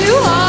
you are.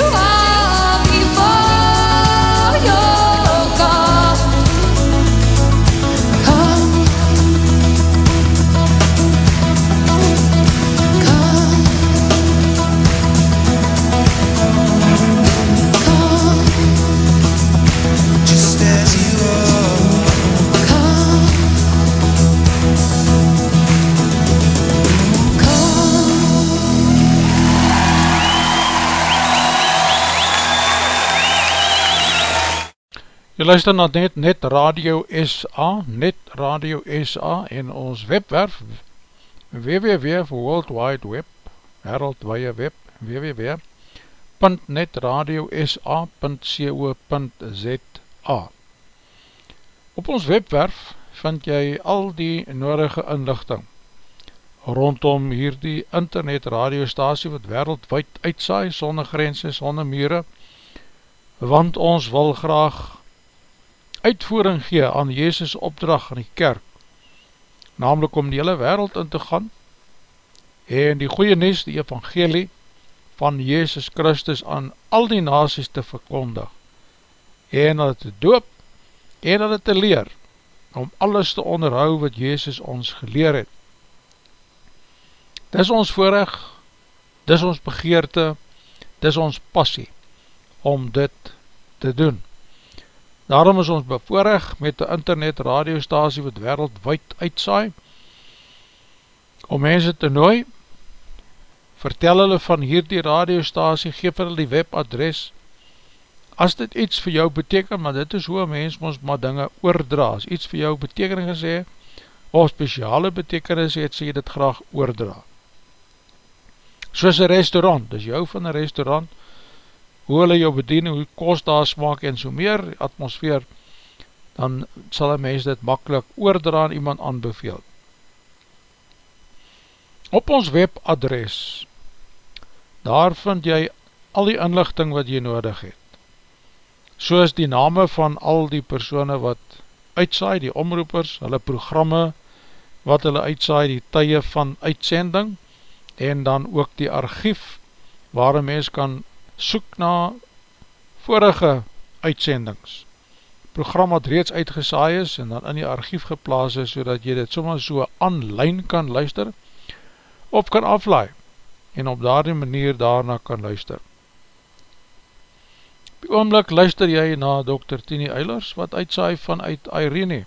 you are. Luister na net, net Radio SA, net Radio SA en ons webwerf www.worldwideweb, wereldwije web, www.netradiosa.co.za Op ons webwerf vind jy al die nodige inlichting rondom hierdie internet radiostasie wat wereldwijd uitsaai, sonder grense, sonder mure, want ons wil graag uitvoering gee aan Jezus opdracht in die kerk, namelijk om die hele wereld in te gaan, en die goeie nes, die evangelie, van Jezus Christus aan al die nasies te verkondig, en hulle te doop, en hulle te leer, om alles te onderhou wat Jezus ons geleer het. Dis ons voorrecht, dis ons begeerte, dis ons passie, om dit te doen. Daarom is ons bevoorrecht met die internet radiostasie wat wereldwijd uitsaai, om mense te nooi, vertel hulle van hierdie radiostasie, geef hulle die webadres, as dit iets vir jou beteken, maar dit is hoe mens ons maar dinge oordra, as iets vir jou beteken gesê, of speciale betekenis het, sê jy dit graag oordra. Soos een restaurant, as jou van een restaurant, hoe hulle jou bedien, hoe kost daar smaak en so meer atmosfeer, dan sal een mens dit makkelijk oordra aan iemand aanbeveel. Op ons webadres, daar vind jy al die inlichting wat jy nodig het. Soos die name van al die persone wat uitsaai, die omroepers, hulle programme, wat hulle uitsaai, die tye van uitsending, en dan ook die archief, waar een mens kan soek na vorige uitsendings. Program wat reeds uitgesaai is, en dan in die archief geplaas is, so dat jy dit soms so online kan luister, of kan aflaai en op daardie manier daarna kan luister. Op die oomlik luister jy na Dr. Tini Eilers wat uitsaai vanuit Irene,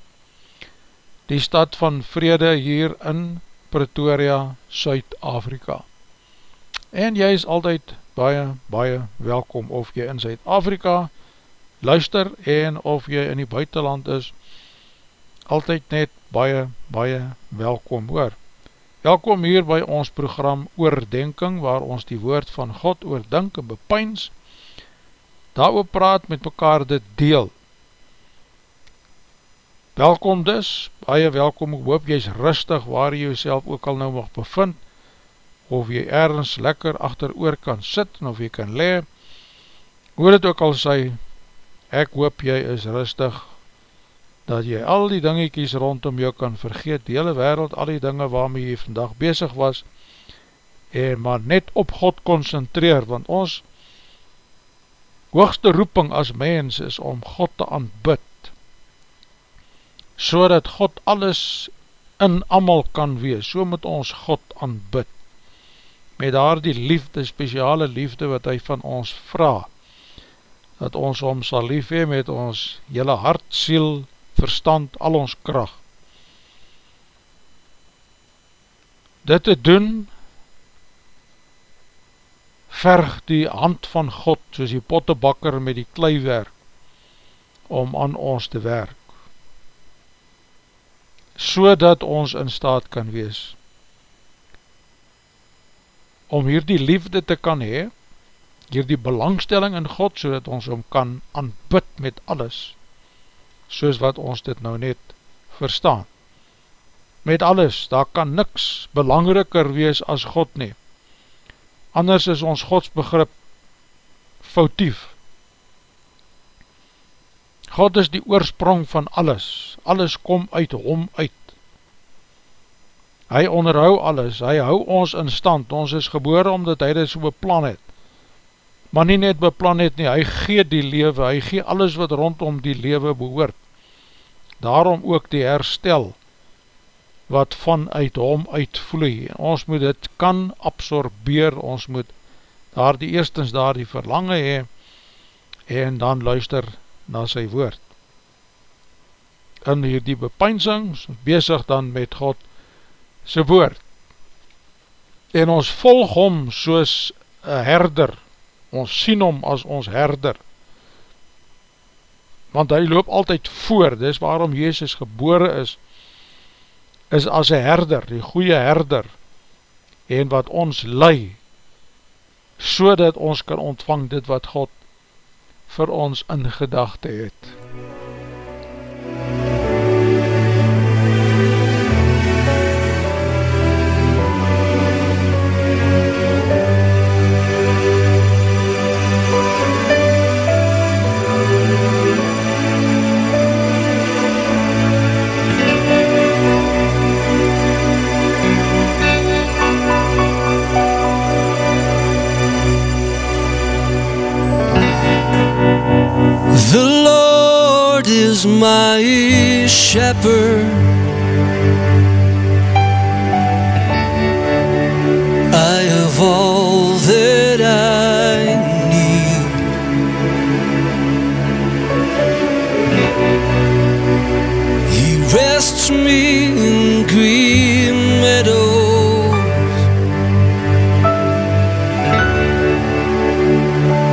die stad van vrede hier in Pretoria, Suid-Afrika. En jy is altyd baie, baie welkom of jy in Suid-Afrika luister en of jy in die buitenland is, altyd net baie, baie welkom hoor. Welkom hier by ons program Oordenking, waar ons die woord van God oordink en bepyns, daar praat met mekaar dit deel. Welkom dus, baie welkom, ek hoop jy is rustig waar jy jouself ook al nou mag bevind, of jy ergens lekker achter oor kan sit, en of jy kan le, hoe dit ook al sê, ek hoop jy is rustig, dat jy al die dingiekies rondom jou kan vergeet, die hele wereld, al die dinge waarmee jy vandag bezig was, en maar net op God concentreer, want ons hoogste roeping as mens is om God te aanbid, so dat God alles in amal kan wees, so moet ons God aanbid, met daar die liefde, speciale liefde wat hy van ons vraag, dat ons om sal lief hee met ons hele hart, siel, verstand, al ons kracht. Dit te doen, verg die hand van God, soos die pottebakker met die kleiwerk, om aan ons te werk, so ons in staat kan wees, om hier die liefde te kan hee, hier die belangstelling in God, so dat ons om kan aanbid met alles, soos wat ons dit nou net verstaan. Met alles, daar kan niks belangriker wees as God nie. Anders is ons godsbegrip foutief. God is die oorsprong van alles, alles kom uit hom uit. Hy onderhou alles, hy hou ons in stand, ons is gebore omdat hy dit so beplan het. Maar nie net beplan het nie, hy gee die lewe, hy gee alles wat rondom die lewe behoort daarom ook die herstel wat vanuit hom uitvloei. Ons moet dit kan absorbeer, ons moet daar die eerstens daar die verlange hee en dan luister na sy woord. In hierdie bepeinsing, bezig dan met God sy woord. En ons volg hom soos een herder, ons sien hom as ons herder, want hy loop altyd voor, dis waarom Jezus gebore is, is as een herder, die goeie herder, en wat ons lei, so dat ons kan ontvang dit wat God vir ons in gedachte het. my shepherd. I have all that I need. He rests me in green meadows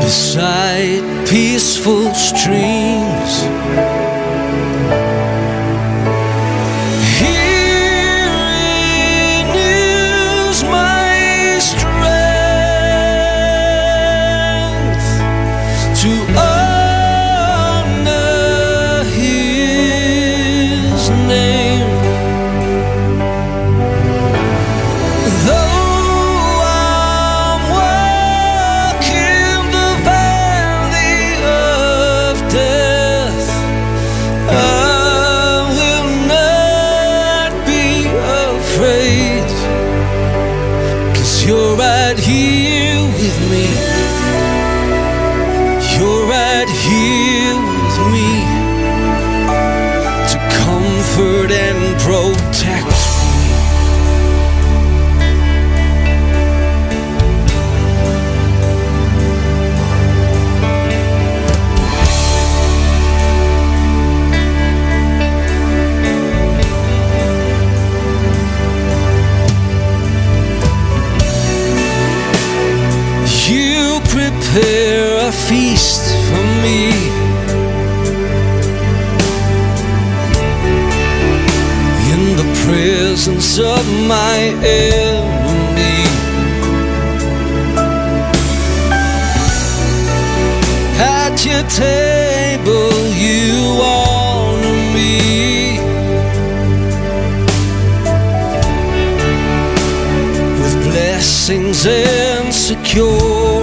beside peaceful. my enemy. At your table, you honor me with blessings and secure.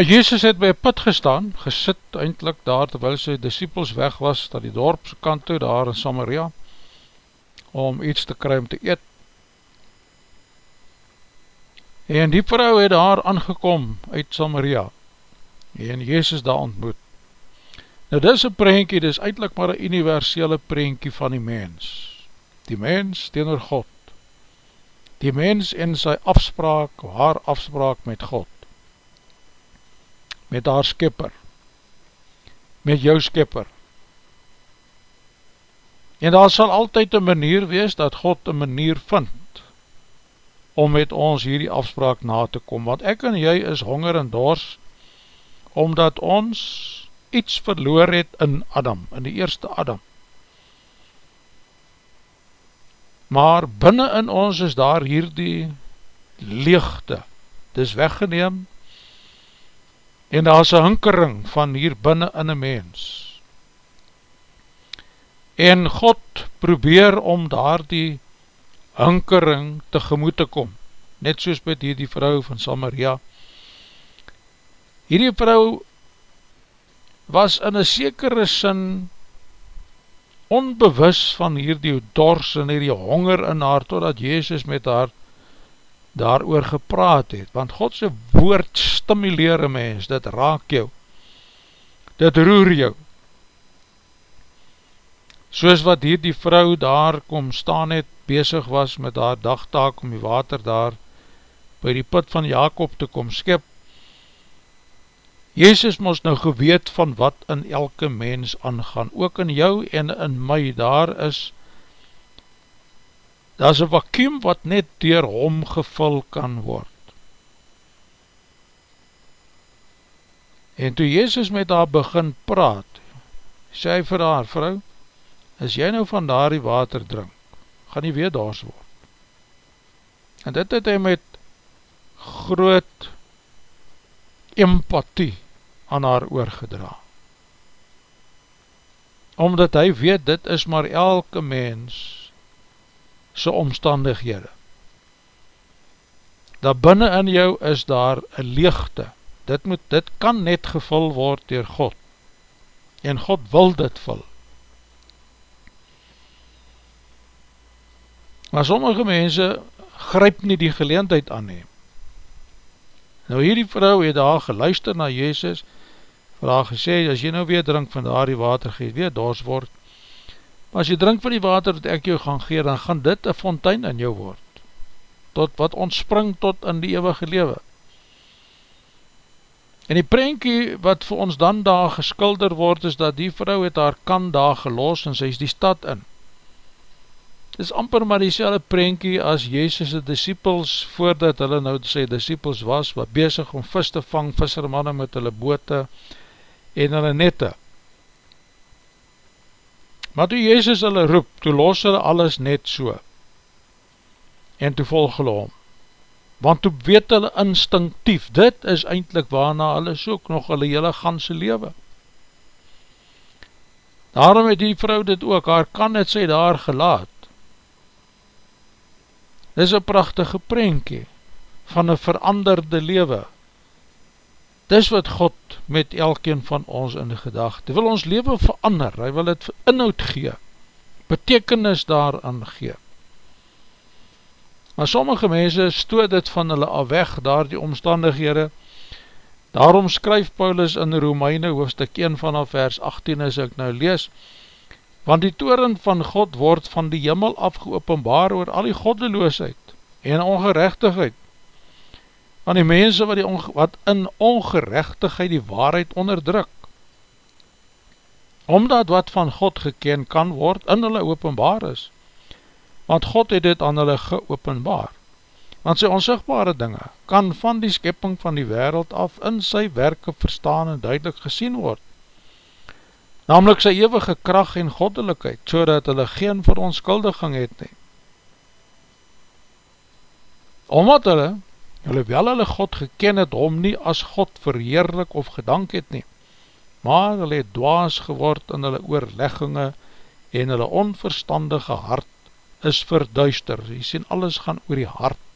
Ja, Jezus het by put gestaan, gesit eindelijk daar, terwyl sy disciples weg was, dat die dorpse kant toe, daar in Samaria, om iets te kry om te eet. En die vrou het daar aangekom uit Samaria, en Jezus daar ontmoet. Nou dis een prentjie, dis eindelijk maar een universele prentjie van die mens. Die mens teenoor God. Die mens en sy afspraak, haar afspraak met God. Met haar skipper. Met jou skipper. En daar sal altyd een manier wees dat God een manier vind om met ons hierdie afspraak na te kom. Want ek en jy is honger en dors omdat ons iets verloor het in Adam, in die eerste Adam. Maar binnen in ons is daar hierdie leegte, dit is weggeneem en daar is een hinkering van hier binnen in een mens. En God probeer om daar die hinkering tegemoet te kom, net soos met hierdie vrou van Samaria. Hierdie vrou was in een sekere sin onbewus van hierdie dors en hierdie honger in haar, totdat Jezus met haar daar oor gepraat het, want Godse woord stimuleer een mens, dit raak jou, dit roer jou, soos wat hier die vrou daar kom staan het, bezig was met haar dagtaak om die water daar by die put van Jacob te kom skip, Jezus moes nou geweet van wat in elke mens aangaan, ook in jou en in my, daar is, daar is een vacuum wat net door hom gevul kan word. En toe Jezus met haar begin praat, sê hy vir haar vrou, as jy nou van daar die water drink, gaan nie weer daars word. En dit het hy met groot empathie aan haar oorgedra. Omdat hy weet, dit is maar elke mens sy omstandighede. Daar binnen in jou is daar een leegte. Dit, moet, dit kan net gevul word door God. En God wil dit vul. Maar sommige mense gryp nie die geleentheid aan neem. Nou hierdie vrou het daar geluister na Jezus, vir haar gesê, as jy nou weer drink van daar die water geet, weer doors word, maar as jy drink van die water wat ek jou gaan gee, dan gaan dit een fontein in jou word, tot wat ontspring tot in die eeuwige lewe. En die prentjie wat vir ons dan daar geskilder word, is dat die vrou het haar kan daar gelos en sy is die stad in. Dit is amper maar die selwe prentjie as Jezus' disciples, voordat hulle nou sy disciples was, wat bezig om vis te vang, vissermanne met hulle boote en hulle nette. Maar toe Jezus hulle roep, toe los hulle alles net so. En toe volg hulle om. Want toe weet hulle instinctief, dit is eindelijk waarna hulle soek, nog hulle hele ganse lewe. Daarom het die vrou dit ook, haar kan het sy daar gelaat, Dit is een prachtige prentje van een veranderde lewe. Dis wat God met elkeen van ons in die gedachte. Wil ons leven verander, hy wil het inhoud gee, betekenis daaraan gee. Maar sommige mense stoot dit van hulle al weg, daar die omstandighede. Daarom skryf Paulus in Romeine hoofdstuk 1 vanaf vers 18 as ek nou lees, want die toren van God word van die jimmel afgeopenbaar oor al die goddeloosheid en ongerechtigheid, van die mense wat, die wat in ongerechtigheid die waarheid onderdruk, omdat wat van God geken kan word in hulle openbaar is, want God het dit aan hulle geopenbaar, want sy onsigbare dinge kan van die skepping van die wereld af in sy werke verstaan en duidelik gesien word, namelijk sy eeuwige kracht en goddelikheid, so dat hulle geen verontskuldiging het nie. Omdat hulle, hulle wel hulle God geken het, om nie as God verheerlik of gedank het nie, maar hulle het dwaas geword in hulle oorlegginge en hulle onverstandige hart is verduister. Jy sien, alles gaan oor die hart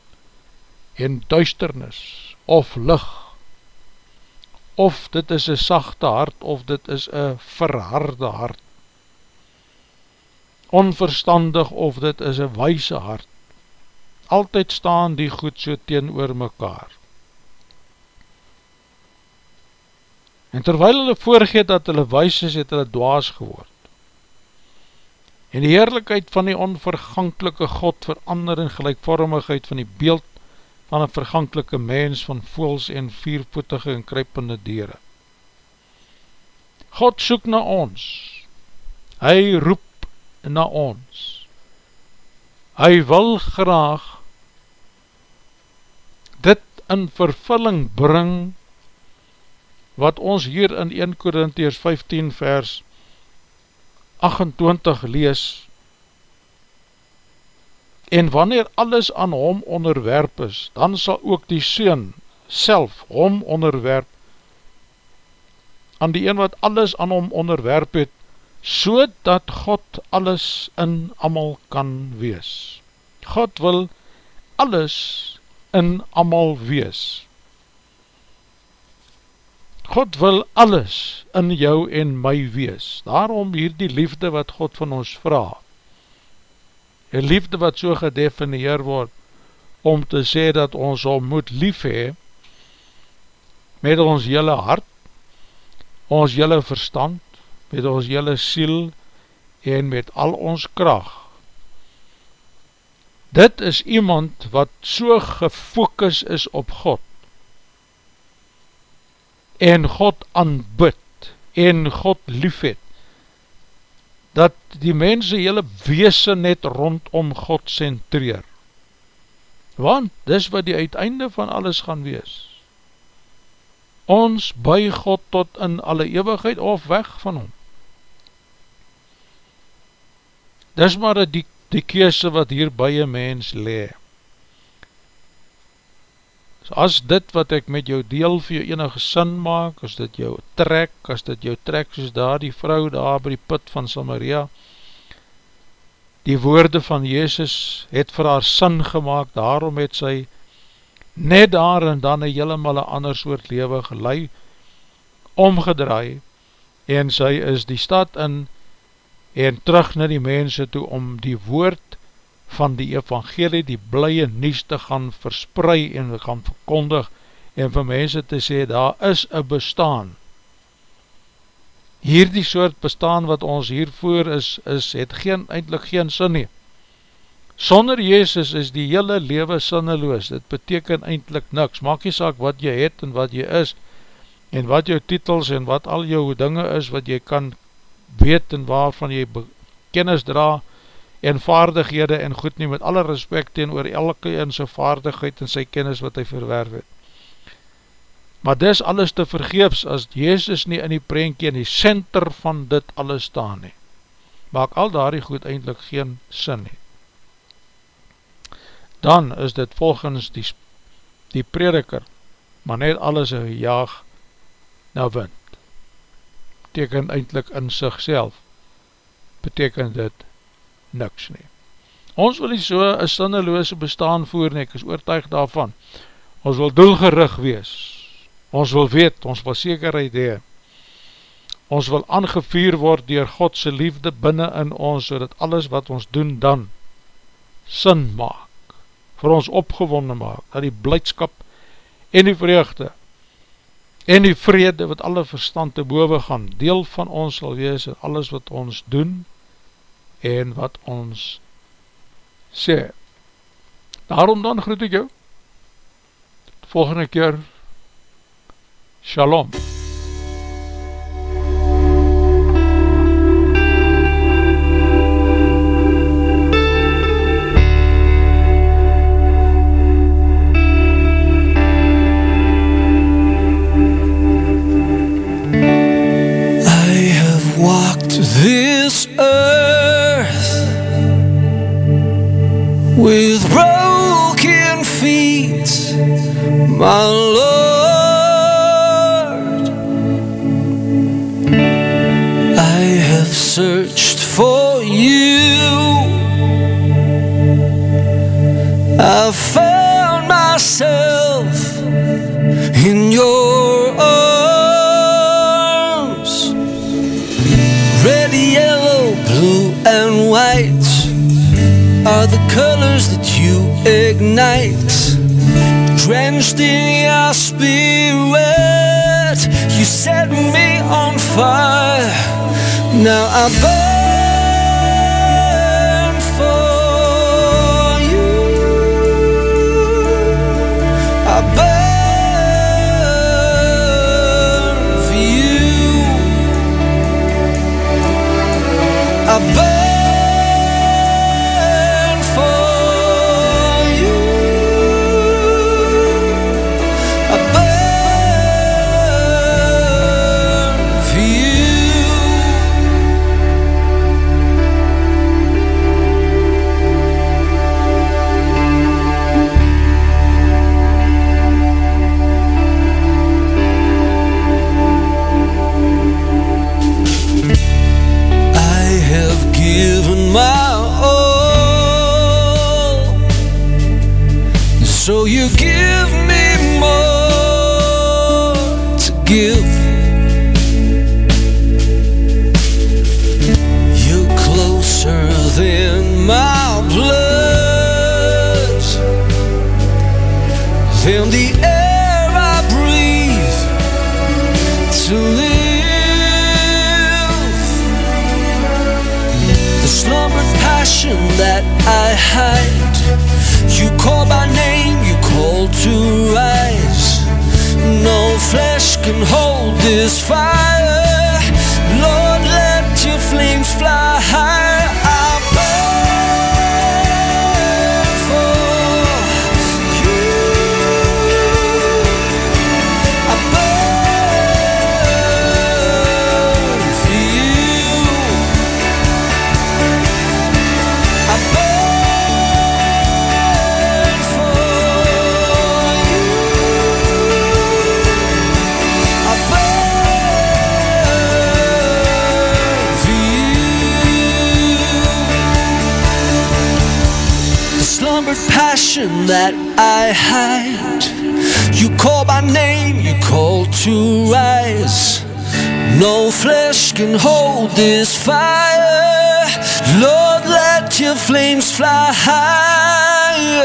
en duisternis of licht of dit is een sachte hart, of dit is een verharde hart, onverstandig, of dit is een wijse hart, altyd staan die goed so teen oor mekaar. En terwijl hulle voorgeet dat hulle wijs is, het hulle dwaas geword. En die heerlijkheid van die onverganklike God verander in gelijkvormigheid van die beeld van een verganklike mens van voels en viervoetige en krypende dieren. God soek na ons, hy roep na ons, hy wil graag dit in vervulling bring wat ons hier in 1 Korintiërs 15 vers 28 lees. En wanneer alles aan hom onderwerp is, dan sal ook die Seun self hom onderwerp. Aan die een wat alles aan hom onderwerp het, so dat God alles in amal kan wees. God wil alles in amal wees. God wil alles in jou en my wees. Daarom hier die liefde wat God van ons vraag een liefde wat so gedefinieer word, om te sê dat ons om moet lief hee, met ons jylle hart, ons jylle verstand, met ons jylle siel, en met al ons kracht. Dit is iemand wat so gefokus is op God, en God aanbid, en God lief het, dat die mense hele weese net rondom God centreer. Want dis wat die uiteinde van alles gaan wees. Ons by God tot in alle eeuwigheid of weg van hom. Dis maar die, die keese wat hier by een mens lee as dit wat ek met jou deel vir jou enige sin maak, as dit jou trek, as dit jou trek soos daar die vrou daar by die put van Samaria, die woorde van Jezus het vir haar sin gemaakt, daarom het sy net daar en dan een helemaal een ander soort lewe gelei, omgedraai, en sy is die stad in, en terug na die mense toe, om die woord van die evangelie, die blye nies te gaan versprei en gaan verkondig en vir mense te sê, daar is een bestaan. Hier die soort bestaan wat ons hiervoor is, is het geen, eindelijk geen sin nie. Sonder Jezus is die hele lewe sinneloos, dit beteken eindelijk niks, maak jy saak wat jy het en wat jy is, en wat jou titels en wat al jou dinge is, wat jy kan weet en waarvan jy kennis draa, en vaardighede en goed nie met alle respect teen oor elke in sy vaardigheid en sy kennis wat hy verwerf het. Maar dis alles te vergeefs as Jezus nie in die prentje in die center van dit alles staan nie. Maak al daar die goed eindelijk geen sin nie. Dan is dit volgens die, die prediker, maar net alles een jaag na wind. Beteken eindelijk in sigself, beteken dit niks nie. Ons wil nie so een sinneloose bestaan voer nie, ek is oortuig daarvan. Ons wil doelgerig wees. Ons wil weet, ons wil zekerheid hee. Ons wil aangevier word dier Godse liefde binnen in ons, so alles wat ons doen dan sin maak, vir ons opgewonnen maak, dat die blijdskap en die vreugde en die vrede wat alle verstand te boven gaan, deel van ons sal wees en alles wat ons doen, en wat ons sê. Daarom dan groet ek jou, volgende keer, Shalom. Shalom. my Lord. I have searched for you. I found myself night, drenched in your spirit, you set me on fire. Now I burn. satisfied. can hold this fire. Lord, let your flames fly higher.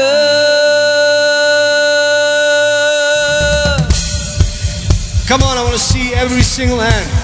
Come on, I want to see every single hand.